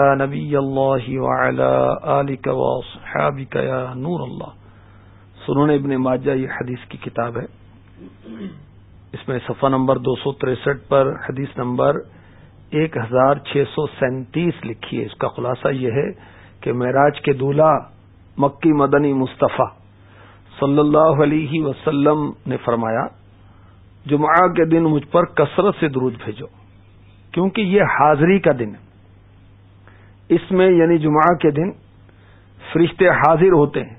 نبی اللہ آلک یا نور اللہ۔ سنون ابن ماجہ، یہ حدیث کی کتاب ہے۔ اس میں صفحہ نمبر دو سو تریسٹھ پر حدیث نمبر ایک ہزار چھ سو سینتیس لکھی ہے۔ اس کا خلاصہ یہ ہے کہ معراج کے دولہ مکی مدنی مصطفیٰ صلی اللہ علیہ وسلم نے فرمایا، جمعہ کے دن مجھ پر کثرت سے درود بھیجو، کیونکہ یہ حاضری کا دن ہے۔ اس میں یعنی جمعہ کے دن فرشتے حاضر ہوتے ہیں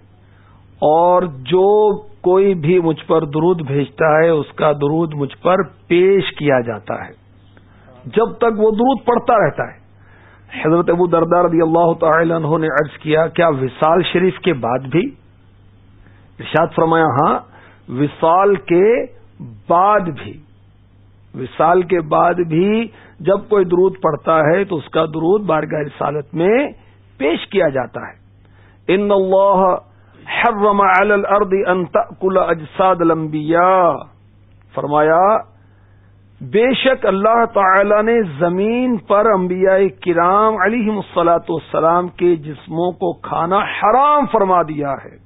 اور جو کوئی بھی مجھ پر درود بھیجتا ہے، اس کا درود مجھ پر پیش کیا جاتا ہے۔ جب تک وہ درود پڑتا رہتا ہے۔ حضرت ابو دردار رضی اللہ تعالی عنہ نے عرض کیا کیا وصال شریف کے بعد بھی؟ ارشاد فرمایا ہاں وصال کے بعد بھی۔ وصال کے بعد بھی جب کوئی درود پڑتا ہے تو اس کا درود بارگاہ رسالت میں پیش کیا جاتا ہے۔ ان اللہ حرم علی الارض ان تاکل اجساد الانبیاء۔ فرمایا، بے شک اللہ تعالی نے زمین پر انبیاء کرام علیہ مسلاط والسلام کے جسموں کو کھانا حرام فرما دیا ہے۔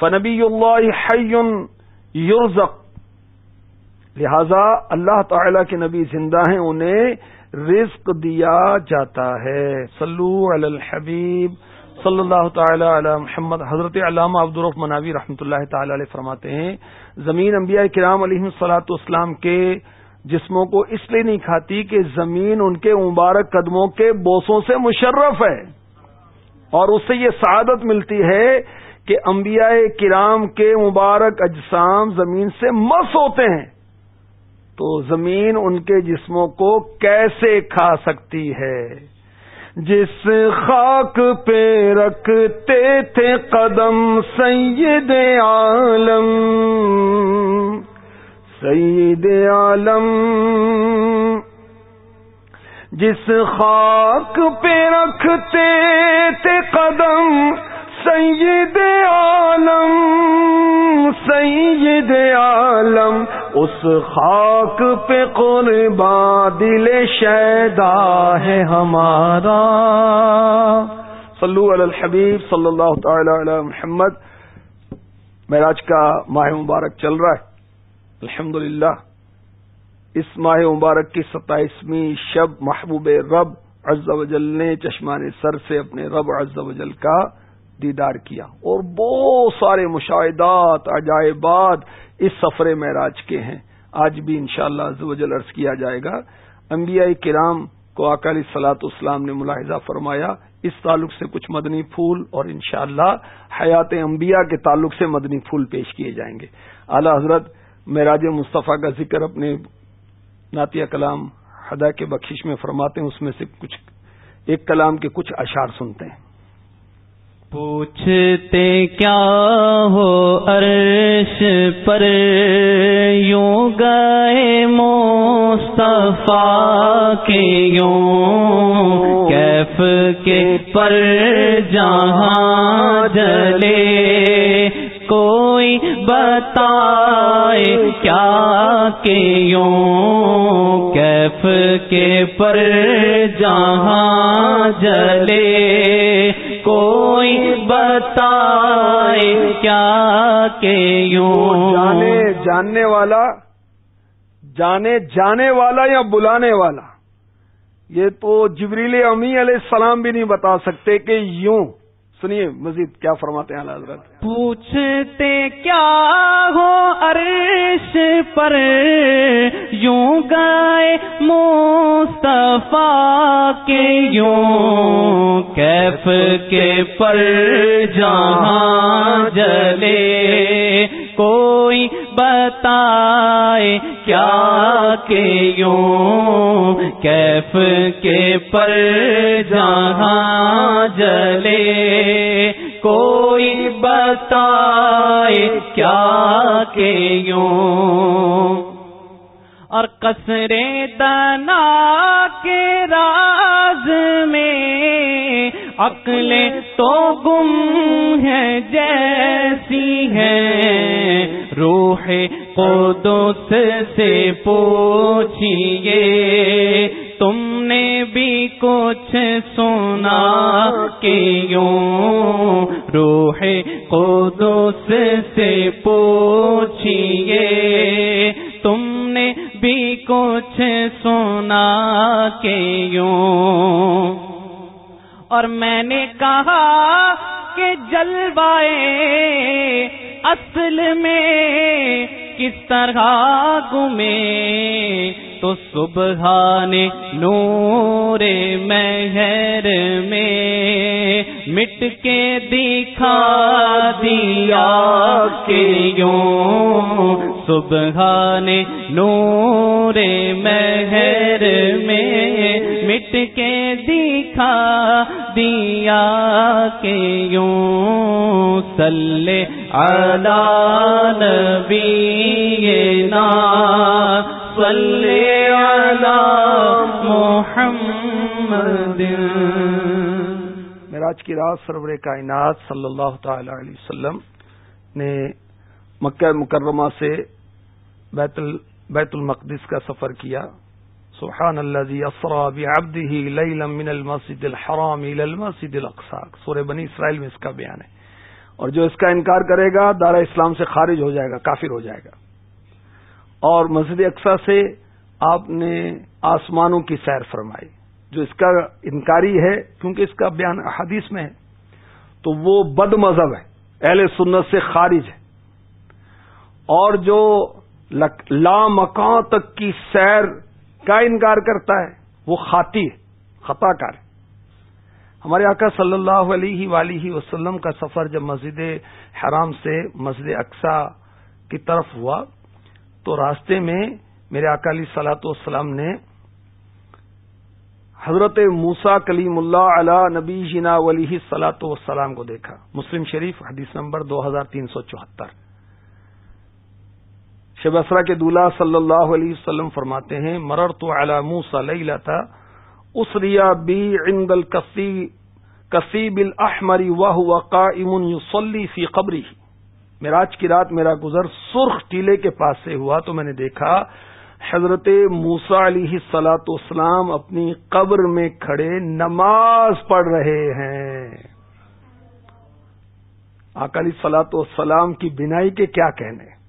فنبی اللہ حی یرزق لہذا اللہ تعالی کے نبی زندہ ہیں، انہیں رزق دیا جاتا ہے۔ صلو علی الحبیب۔ صلی اللہ تعالی علی محمد۔ حضرت علامہ عبدالرف مناوی رحمۃ اللہ تعالی علیہ فرماتے ہیں، زمین انبیاء کرام علیہ صلاحت اسلام کے جسموں کو اس لیے نہیں کھاتی کہ زمین ان کے مبارک قدموں کے بوسوں سے مشرف ہے۔ اور اس سے یہ سعادت ملتی ہے کہ انبیاء کرام کے مبارک اجسام زمین سے مس ہوتے ہیں۔ تو زمین ان کے جسموں کو کیسے کھا سکتی ہے؟ جس خاک پہ رکھتے تھے قدم سید عالم سید عالم۔ جس خاک پہ رکھتے تھے قدم سید عالم سید عالم، اس خاک پہ قربا دل شیدا ہے ہمارا۔ صلو علی الحبیب صلی اللہ تعالی علی محمد۔ معراج کا ماہ مبارک چل رہا ہے۔ الحمد اس ماہ مبارک کی ستائیسویں شب، محبوب رب عز و جل نے چشمان سر سے اپنے رب عز و جل کا دیدار کیا اور بہت سارے مشاہدات، عجائبات اس سفر معراج کے ہیں۔ آج بھی انشاءاللہ شاء اللہ عرض کیا جائے گا۔ انبیاء کرام کو اکالی سلاط اسلام نے ملاحظہ فرمایا، اس تعلق سے کچھ مدنی پھول اور انشاءاللہ حیات انبیاء کے تعلق سے مدنی پھول پیش کیے جائیں گے۔ اعلی حضرت معراج مصطفیٰ کا ذکر اپنے نعتیہ کلام ہدا کے بخش میں فرماتے ہیں، اس میں سے کچھ، ایک کلام کے کچھ اشعار سنتے ہیں۔ پوچھتے کیا ہو عرش پر؟ یوں گئے مصطفیٰ کے یوں کیف کے پر جہاں جلے؟ کوئی بتائے کیا کہ یوں کیف کے پر جہاں جلے؟ کوئی بتائے کیا کہ یوں؟ جانے جاننے والا، جانے جانے والا یا بلانے والا؟ یہ تو جبریل امی علیہ السلام بھی نہیں بتا سکتے کہ یوں سنیے مزید کیا فرماتے ہیں حضرت؟ پوچھتے کیا ہو عرش پر؟ یوں گائے مصطفیٰ کے یوں کیف کے پر جہاں جلے؟ کوئی بتائے کیا کہ یوں کیف کے پر جہاں جلے؟ کوئی بتائے کیا کہ یوں؟ اور کسرے دنا کے راز میں عقلیں تو گم ہے جیسی ہے۔ روح قدس سے پوچھیے، تم نے بھی کچھ سنا کے یوں روح قدس سے پوچھئے تم نے بھی کچھ سنا کے یوں اور میں نے کہا کہ جلوائے اصل میں کس طرح گمے تو سبحان نور مہر میں مٹ کے دکھا دیا کہ یوں سبحان نور مہر میں مٹ کے دکھا دیا کہ یوں سلے نبی نا محمد۔ میراج کی رات سرور کائنات صلی اللہ تعالی علیہ وسلم نے مکہ مکرمہ سے بیت بیت المقدس کا سفر کیا۔ سبحان الذي اسرا بعبده ليلا من المسجد الحرام الى المسجد الاقصى سورہ بنی اسرائیل میں اس کا بیان ہے۔ اور جو اس کا انکار کرے گا دارا اسلام سے خارج ہو جائے گا، کافر ہو جائے گا۔ اور مسجد اقسا سے آپ نے آسمانوں کی سیر فرمائی۔ جو اس کا انکاری ہے، کیونکہ اس کا بیان حدیث میں ہے، تو وہ بد مذہب ہے۔ اہل سنت سے خارج ہے۔ اور جو لا مکان تک کی سیر کا انکار کرتا ہے؟ وہ خاتی ہے خطا کار ہے۔ ہمارے آقا صلی اللہ علیہ ولیہ وسلم کا سفر جب مسجد حرام سے مسجد اقسا کی طرف ہوا، تو راستے میں میرے اکالی سلاط والسلام نے حضرت موسا کلیم اللہ علی نبی جنا ولی سلاط والسلام کو دیکھا۔ مسلم شریف، حدیث نمبر دو ہزار تین سو چوہتر۔ شب اسرا کے دولہ صلی اللہ علیہ وسلم فرماتے ہیں مرر تو اعلی موسا لئی اس ریا بی عند القسی کسیب الحمری واہ وقا امن یوسلی فی قبری۔ میراج کی رات میرا گزر سرخ ٹیلے کے پاس سے ہوا تو میں نے دیکھا حضرت موسا علیہ سلاۃ اسلام اپنی قبر میں کھڑے نماز پڑھ رہے ہیں۔ اکالی سلاط والسلام کی بینائی کے کیا کہنے؟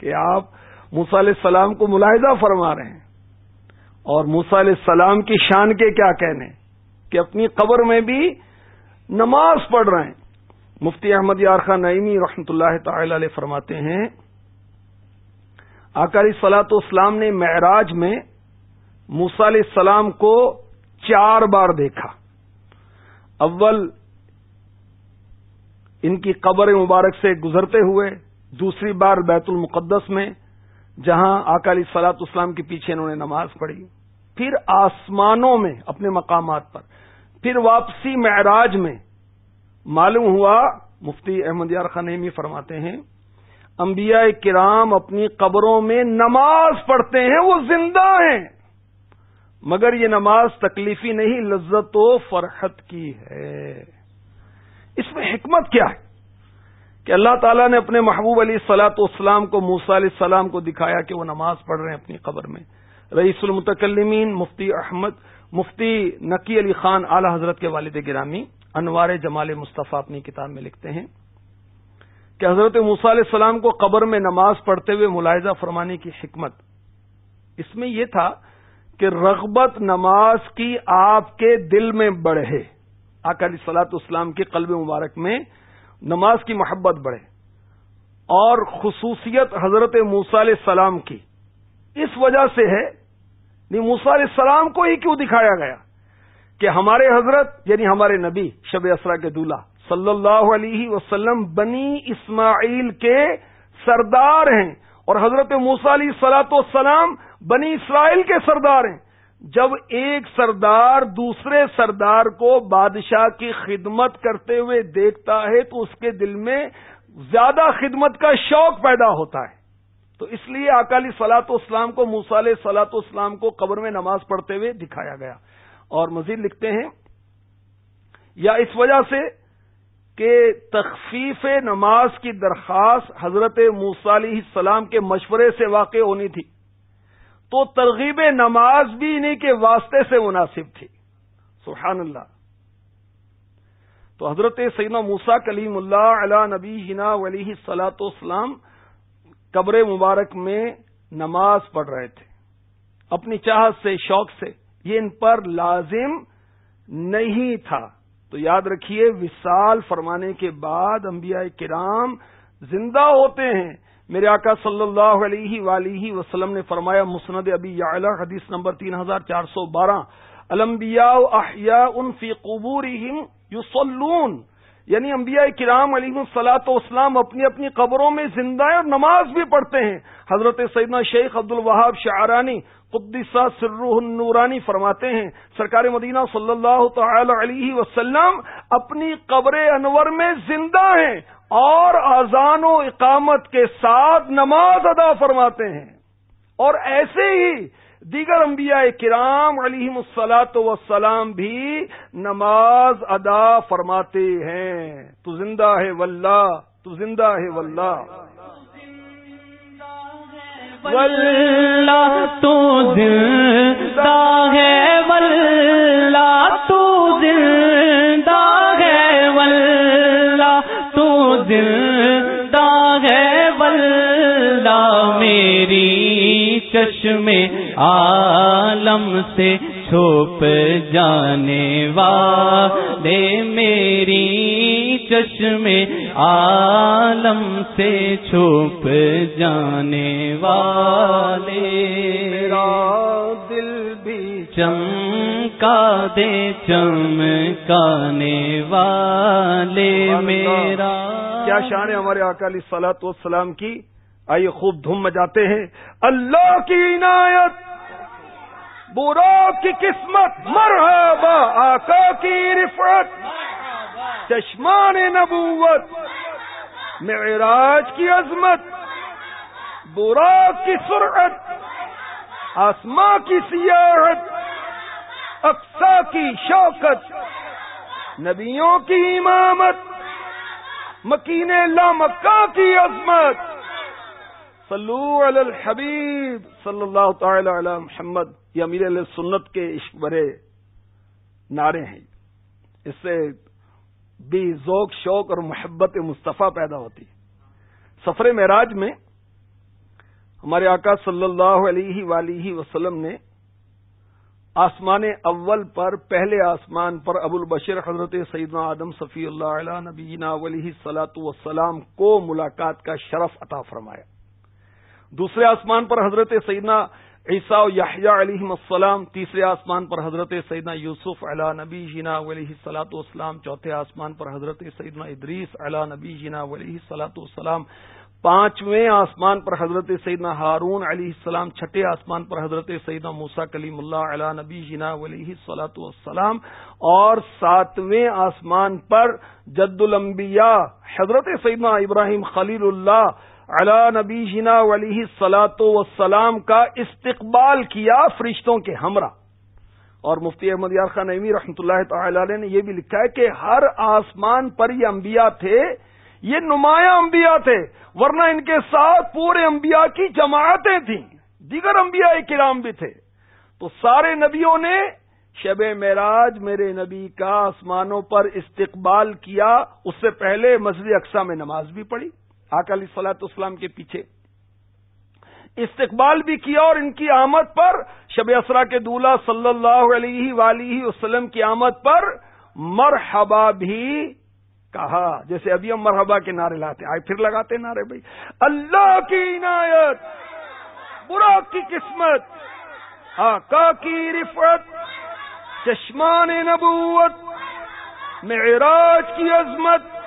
کہ آپ موسا علیہ السلام کو ملاحظہ فرما رہے ہیں اور موسا علیہ السلام کی شان کے کیا کہنے کہ اپنی قبر میں بھی نماز پڑھ رہے ہیں۔ مفتی احمد یار خان نعیمی رحمۃ اللہ تعالی علیہ فرماتے ہیں، آکاری سلاط اسلام نے معراج میں موسا علیہ السلام کو چار بار دیکھا۔ اول ان کی قبر مبارک سے گزرتے ہوئے دوسری بار بیت المقدس میں، جہاں اکالی سلاط اسلام کے پیچھے انہوں نے نماز پڑھی۔ پھر آسمانوں میں، اپنے مقامات پر، پھر واپسی معراج میں، معلوم ہوا، مفتی احمد یار خانیمی فرماتے ہیں، انبیاء کرام اپنی قبروں میں نماز پڑھتے ہیں، وہ زندہ ہیں۔ مگر یہ نماز تکلیفی نہیں، لذت و فرحت کی ہے۔ اس میں حکمت کیا ہے؟ کہ اللہ تعالیٰ نے اپنے محبوب علی سلاۃ اسلام کو موسا علیہ السلام کو دکھایا کہ وہ نماز پڑھ رہے ہیں اپنی قبر میں۔ رئیس المتکلمین مفتی احمد، مفتی نقی علی خان اعلی حضرت کے والد گرامی انوار جمال مصطفیٰ اپنی کتاب میں لکھتے ہیں کہ حضرت موسیٰ علیہ السلام کو قبر میں نماز پڑھتے ہوئے ملاحظہ فرمانے کی حکمت۔ اس میں یہ تھا کہ رغبت نماز کی آپ کے دل میں بڑھے۔ اکالی سلاط اسلام کے قلب مبارک میں نماز کی محبت بڑھے اور خصوصیت حضرت موسا علیہ السلام کی۔ اس وجہ سے ہے نہیں علیہ السلام کو ہی کیوں دکھایا گیا؟ کہ ہمارے حضرت یعنی ہمارے نبی شب اسرا کے دولہ صلی اللہ علیہ وسلم بنی اسماعیل کے سردار ہیں اور حضرت موسا علی سلاۃ والسلام بنی اسرائیل کے سردار ہیں۔ جب ایک سردار دوسرے سردار کو بادشاہ کی خدمت کرتے ہوئے دیکھتا ہے تو اس کے دل میں زیادہ خدمت کا شوق پیدا ہوتا ہے۔ تو اس لیے اکالی سلاط اسلام کو موسال سلاط اسلام کو قبر میں نماز پڑھتے ہوئے دکھایا گیا۔ اور مزید لکھتے ہیں، یا اس وجہ سے کہ تخفیف نماز کی درخواست حضرت علیہ السلام کے مشورے سے واقع ہونی تھی۔ تو ترغیب نماز بھی انہیں کے واسطے سے مناسب تھی۔ سبحان اللہ۔ تو حضرت سیدنا موسا کلیم اللہ علا نبی ہنا ولی سلاۃ اسلام قبر مبارک میں نماز پڑھ رہے تھے۔ اپنی چاہت سے، شوق سے، یہ ان پر لازم نہیں تھا۔ تو یاد رکھیے، وصال فرمانے کے بعد انبیاء کرام زندہ ہوتے ہیں۔ میرے آقا صلی اللہ علیہ ولیہ وسلم نے فرمایا، مسند ابی یا حدیث نمبر تین ہزار چار سو بارہ المبیا احیا ان فی قبور یوسلون یعنی انبیاء کرام علیہ السلاط اسلام اپنی اپنی قبروں میں زندہ ہیں اور نماز بھی پڑھتے ہیں۔ حضرت سیدنا شیخ عبد الوہاب شعرانی قدسہ سرح النورانی فرماتے ہیں، سرکار مدینہ صلی اللہ تعالی علیہ وسلم اپنی قبر انور میں زندہ ہیں۔ اور اذان و اقامت کے ساتھ نماز ادا فرماتے ہیں۔ اور ایسے ہی دیگر انبیاء کرام علیہ مسلاط وسلام بھی نماز ادا فرماتے ہیں۔ تو زندہ ہے واللہ، تو زندہ ہے واللہ تو زندہ ہے۔ چشم عالم سے چھپ جانے والے میری چشم عالم سے چھپ جانے والے میرا دل بھی چمکا دے چمکانے والے میرا کیا شان ہے ہمارے اکالی سلاط والسلام کی؟ آئیے خوب دھوم مجاتے ہیں۔ اللہ کی عنایت برا کی قسمت، مرحبا، آقا کی رفعت، چشمان نبوت، معراج کی عظمت برا کی سرعت، آسماں کی سیاحت اقسا کی شوکت، نبیوں کی امامت مکین لامکہ کی عظمت۔ صلو علی الحبیب صلی اللہ تعالی علی محمد، یہ امیر علیہ سنت کے عشق برے نعرے ہیں۔ اس سے بھی ذوق، شوق اور محبت مصطفیٰ پیدا ہوتی۔ سفر معراج میں ہمارے آقا صلی اللہ علیہ ولیہ وسلم نے آسمان اول پر، پہلے آسمان پر ابو البشر حضرت سیدنا آدم صفی اللہ علیہ نبینا ولی سلاۃ وسلام کو ملاقات کا شرف عطا فرمایا۔ دوسرے آسمان پر حضرت سیدنا عیسیٰ یحییٰ علیہ السلام، تیسرے آسمان پر حضرت سیدنا یوسف علا نبی جینا علیہ سلاۃ والسلام، چوتھے آسمان پر حضرت سیدنا ادریس علا نبی جینا علیہ سلاۃ والسلام، پانچویں آسمان پر حضرت سیدنا ہارون علیہ السلام، چھٹے آسمان پر حضرت سیدنا موسا کلیم اللہ علا نبی جینا علیہ سلاۃ والسلام، اور ساتویں آسمان پر جد الانبیاء، حضرت سیدنا ابراہیم خلیل اللہ علا نبی جنا ولی سلاط وسلام کا استقبال کیا فرشتوں کے ہمراہ۔ اور مفتی احمد یار خان نعمی رحمۃ اللہ تعالی علیہ نے یہ بھی لکھا ہے کہ ہر آسمان پر یہ انبیاء تھے، یہ نمایاں انبیاء تھے، ورنہ ان کے ساتھ پورے انبیاء کی جماعتیں تھیں، دیگر انبیاء کرام بھی تھے۔ تو سارے نبیوں نے شب معراج میرے نبی کا آسمانوں پر استقبال کیا، اس سے پہلے مسجد اقسا میں نماز بھی پڑھی۔ علی سلاۃ اسلام کے پیچھے استقبال بھی کیا اور ان کی آمد پر شب اسرا کے دولہ صلی اللہ علیہ ولی وسلم کی آمد پر مرحبا بھی کہا۔ جیسے ابھی ہم مرحبا کے نعرے لاتے آئے پھر لگاتے نعرے بھائی۔ اللہ کی عنایت، برا کی قسمت، آقا کی رفت چشمان نبوت، معراج کی عظمت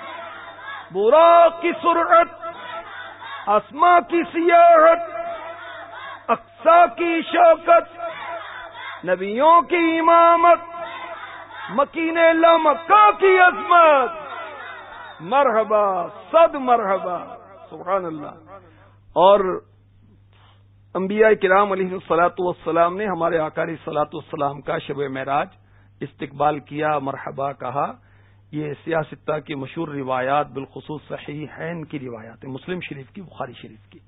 برا کی سرعت اسما کی سیاحت اقسا کی شوکت، نبیوں کی امامت، مکین لمکہ کی عظمت۔ مرحبا صد مرحبا سبحان اللہ اور انبیاء کرام علیہ السلاۃ والسلام نے ہمارے آکاری سلاۃ والسلام کا شب معراج استقبال کیا، مرحبا کہا۔ یہ سیاستہ کی مشہور روایات بالخصوص صحیح ہے ان کی روایات مسلم شریف کی، بخاری شریف کی۔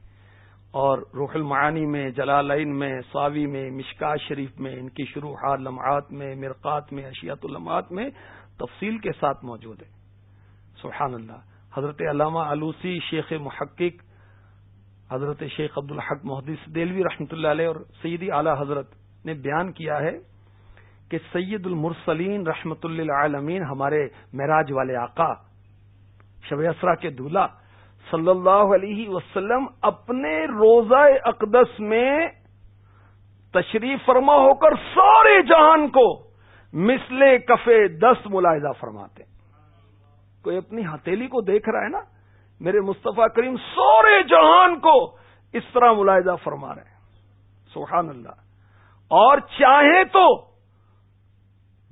اور روح المعانی میں، جلالین میں، ساوی میں مشکا شریف میں، ان کی شروحات لمحات میں، مرقات میں اشیات المات میں تفصیل کے ساتھ موجود ہے سبحان اللہ۔ حضرت علامہ علوسی، شیخ محقق، حضرت شیخ عبد الحق محدث دلوی رحمۃ اللہ علیہ اور سیدی اعلی حضرت نے بیان کیا ہے کہ سید المرسلین رحمت اللہ عالمین ہمارے معراج والے آقا شب اسرا کے دولہ صلی اللہ علیہ وسلم اپنے روزہ اقدس میں تشریف فرما ہو کر سارے جہان کو مسلے کفے دست ملاحظہ فرماتے کوئی اپنی ہتھیلی کو دیکھ رہا ہے نا؟ میرے مصطفیٰ کریم سورے جہان کو اس طرح ملاحظہ فرما رہے ہیں۔ سبحان اللہ۔ اور چاہیں تو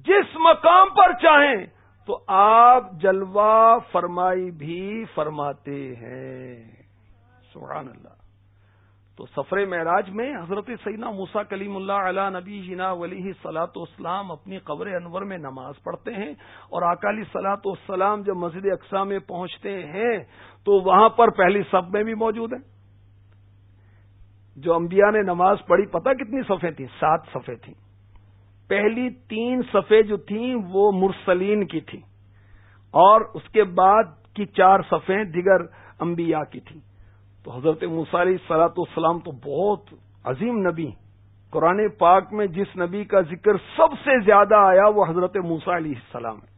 جس مقام پر چاہیں تو آپ جلوہ فرمائی بھی فرماتے ہیں۔ سبحان اللہ۔ تو سفر معراج میں حضرت سیدنا موسا کلیم اللہ علیہ نبی جنا ولی سلاۃ اسلام اپنی قبر انور میں نماز پڑھتے ہیں اور اکالی سلاۃ والسلام جب مسجد اقسام میں پہنچتے ہیں تو وہاں پر پہلی سب میں بھی موجود ہیں۔ جو انبیاء نے نماز پڑھی، پتہ کتنی صفحے تھیں؟ سات صفحے تھیں۔ پہلی تین صفحے جو تھیں وہ مرسلین کی تھیں اور اس کے بعد کی چار صفحے دیگر انبیاء کی تھیں۔ تو حضرت علیہ سلاۃ السلام تو بہت عظیم نبی قرآن پاک میں جس نبی کا ذکر سب سے زیادہ آیا وہ حضرت علیہ السلام ہے۔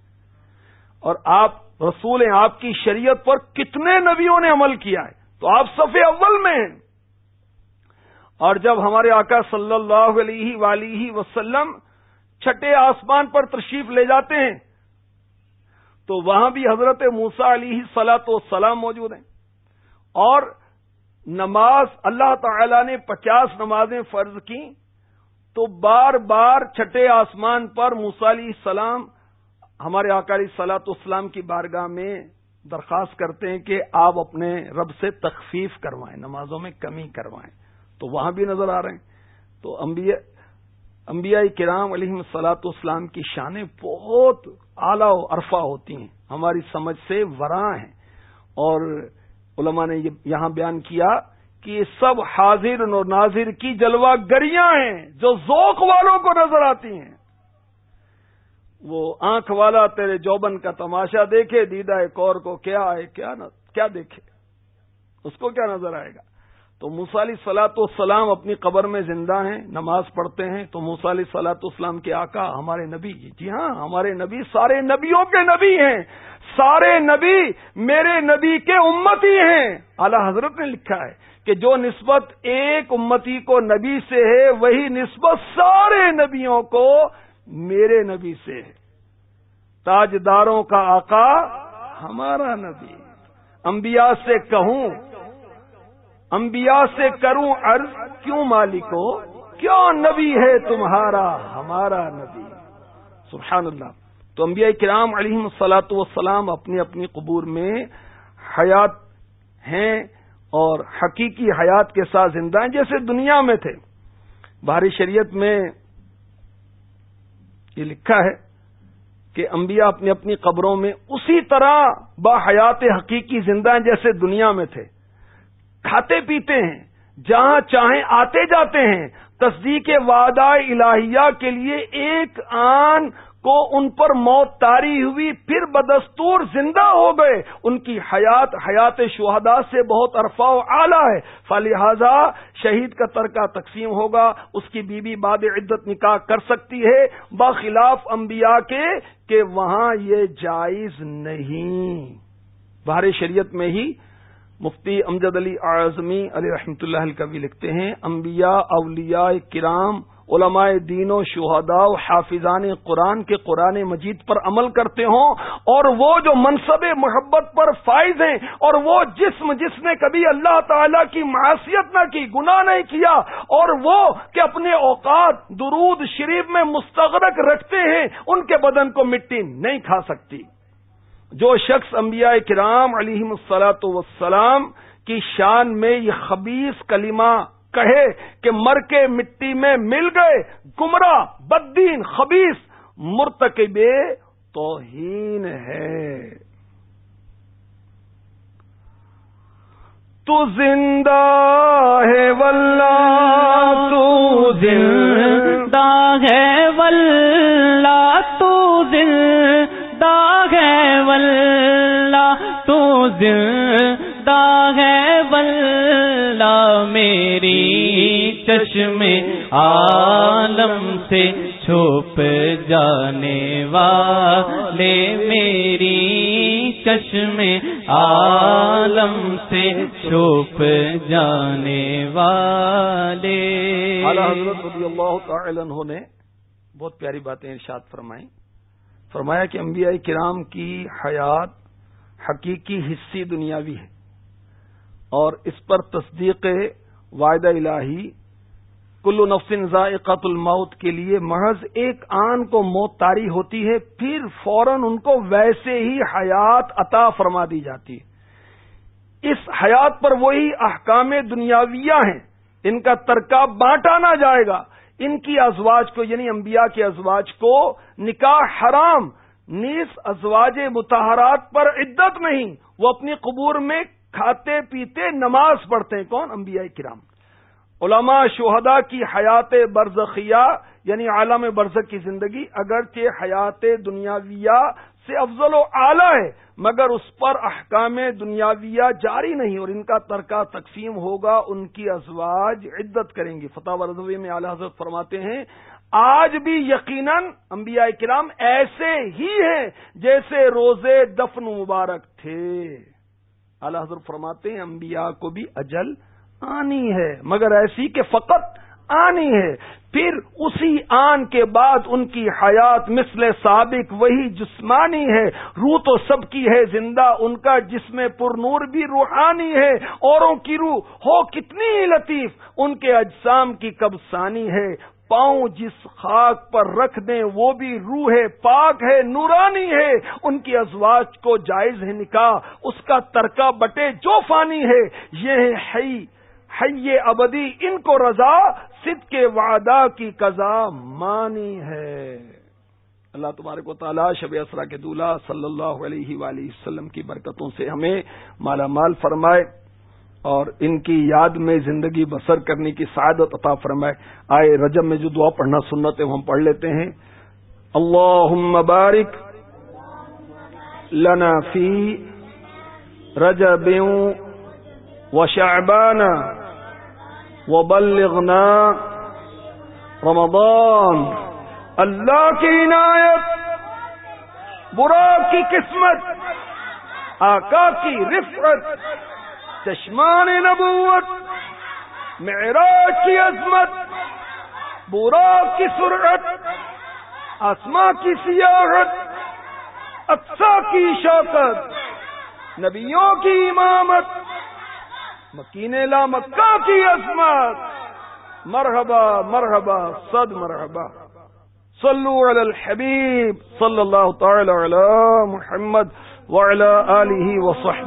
اور آپ رسول ہیں آپ کی شریعت پر کتنے نبیوں نے عمل کیا ہے؟ تو آپ صفحے اول میں ہیں۔ اور جب ہمارے آقا صلی اللہ علیہ ولی وسلم چھٹے آسمان پر تشریف لے جاتے ہیں، تو وہاں بھی حضرت موسا علیہ سلاۃ وسلام موجود ہیں۔ اور نماز، اللہ تعالی نے پچاس نمازیں فرض کی تو بار بار چھٹے آسمان پر موسا علیہ السلام ہمارے آکاری سلاط اسلام کی بارگاہ میں درخواست کرتے ہیں کہ آپ اپنے رب سے تخفیف کروائیں، نمازوں میں کمی کروائیں۔ تو وہاں بھی نظر آ رہے ہیں۔ تو انبیاء انبیاء کرام علیہ سلاط اسلام کی شانیں بہت اعلی و عرفہ ہوتی ہیں۔ ہماری سمجھ سے وراں ہیں۔ اور علماء نے یہاں بیان کیا کہ یہ سب حاضر اور ناظر کی جلوہ گریاں ہیں جو ذوق والوں کو نظر آتی ہیں۔ وہ آنکھ والا تیرے جوبن کا تماشا دیکھے دیدا ایک اور کو کیا آئے، کیا کیا دیکھے؟ اس کو کیا نظر آئے گا؟ تو موسالی سلاط السلام اپنی قبر میں زندہ ہیں، نماز پڑھتے ہیں، تو موسالی سلاط اسلام کے آقا ہمارے نبی جی ہاں ہمارے نبی سارے نبیوں کے نبی ہیں۔ سارے نبی میرے نبی کے امتی ہیں۔ اعلی حضرت نے لکھا ہے کہ جو نسبت ایک امتی کو نبی سے ہے، وہی نسبت سارے نبیوں کو میرے نبی سے ہے۔ تاجداروں کا آقا ہمارا نبی انبیاء سے کہوں انبیاء سے کروں عرض، کیوں مالکو؟ کیوں نبی ہے تمہارا؟ ہمارا نبی۔ سبحان اللہ۔ تو انبیاء کرام علیہ السلاۃ والسلام اپنی اپنی قبور میں حیات ہیں اور حقیقی حیات کے ساتھ زندہ ہیں، جیسے دنیا میں تھے۔ بھاری شریعت میں یہ لکھا ہے کہ انبیاء اپنی اپنی قبروں میں اسی طرح با حیات حقیقی زندہ ہیں جیسے دنیا میں تھے۔ کھاتے پیتے ہیں، جہاں چاہیں آتے جاتے ہیں۔ تصدیق وعدہ الہیہ کے لیے ایک آن کو ان پر موت تاری ہوئی، پھر بدستور زندہ ہو گئے۔ ان کی حیات حیات شہدا سے بہت ارفا و اعلیٰ ہے۔ فلحاظہ شہید کا ترکہ تقسیم ہوگا، اس کی بیوی بی باد عدت نکاح کر سکتی ہے۔ باخلاف انبیاء کے کہ وہاں یہ جائز نہیں۔ بہار شریعت میں ہی مفتی امجد علی اعظمی علی رحمۃ اللہ کبھی لکھتے ہیں، انبیاء، اولیاء کرام، علماء دین و شہداء و حافظان قرآن کے قرآن مجید پر عمل کرتے ہوں اور وہ جو منصب محبت پر فائز ہیں اور وہ جسم جس نے کبھی اللہ تعالی کی معاشیت نہ کی، گناہ نہیں کیا اور وہ کہ اپنے اوقات درود شریف میں مستغرق رکھتے ہیں، ان کے بدن کو مٹی نہیں کھا سکتی۔ جو شخص انبیاء کرام علیہ السلاۃ وسلام کی شان میں یہ خبیص کلمہ کہے کہ مر کے مٹی میں مل گئے، گمراہ بدین خبیص مرتکب توہین ہے۔ تو زندہ ہے ولہ تو زندہ ہے ولہ تو زندہ ہے ولہ تو زندہ ہے ولہ میری چشم عالم سے چھپ جانے والے میری چشم عالم سے چھپ جانے والے۔ حضرت رضی اللہ تعالی عنہ نے بہت پیاری باتیں ارشاد فرمائی فرمایا کہ انبیاء کرام کی حیات حقیقی حصی دنیاوی ہے اور اس پر تصدیق وعدہ الہی کلو نفسن ذائقت الموت کے لیے محض ایک آن کو موت تاری ہوتی ہے، پھر فوراً ان کو ویسے ہی حیات عطا فرما دی جاتی ہے۔ اس حیات پر وہی احکام دنیاویہ ہیں۔ ان کا ترکہ بانٹا نہ جائے گا۔ ان کی ازواج کو یعنی انبیاء کے ازواج کو نکاح حرام، نیس ازواج متحرات پر عدت نہیں، وہ اپنی قبور میں کھاتے پیتے نماز پڑھتے ہیں۔ کون؟ انبیاء کرام۔ علماء شہدا کی حیات برزخیہ یعنی عالم برزخ کی زندگی، اگرچہ حیات دنیاویہ سے افضل و اعلی ہے مگر اس پر احکام دنیاویہ جاری نہیں اور ان کا ترکہ تقسیم ہوگا، ان کی ازواج عدت کریں گی فتح رضوی میں اعلی حضرت فرماتے ہیں، آج بھی یقیناً انبیاء کرام ایسے ہی ہیں جیسے روزے دفن مبارک تھے۔ اعلی حضرت فرماتے ہیں، انبیاء کو بھی اجل آنی ہے، مگر ایسی کہ فقط آنی ہے۔ پھر اسی آن کے بعد ان کی حیات مثل سابق وہی جسمانی ہے۔ روح تو سب کی ہے، زندہ ان کا جسم پر نور بھی روحانی ہے۔ اوروں کی روح ہو کتنی لطیف۔ ان کے اجسام کی کب ثانی ہے۔ پاؤں جس خاک پر رکھ دیں وہ بھی روح ہے پاک ہے، نورانی ہے۔ ان کی ازواج کو جائز ہے نکاح۔ اس کا ترکہ بٹے جو فانی ہے۔ یہ ہے حی۔ ابدی، ان کو رضا سد کے وعدہ کی قضا مانی ہے۔ اللہ تمہارے کو تعالیٰ شب اسرا کے دولہ صلی اللہ علیہ وآلہ وسلم کی برکتوں سے ہمیں مالا مال فرمائے اور ان کی یاد میں زندگی بسر کرنے کی سعادت عطا فرمائے۔ آئے رجب میں جو دعا پڑھنا سنت ہے، وہ ہم پڑھ لیتے ہیں۔ اللہ مبارک لنا فی رجب و شعبانہ وبلغنا رمضان. اللہ کی عنایت، برا کی قسمت، آقا کی رفت چشمان نبوت، معراج کی عظمت، برا کی سرعت آسما کی سیاحت اقسا کی شوقت نبیوں کی امامت مکین لا مکہ کی عصمت مرحبا مرحبا، صد مرحبا۔ صلو علی الحبیب، صلی اللہ تعالی علی محمد وعلی آلہ وصحبہ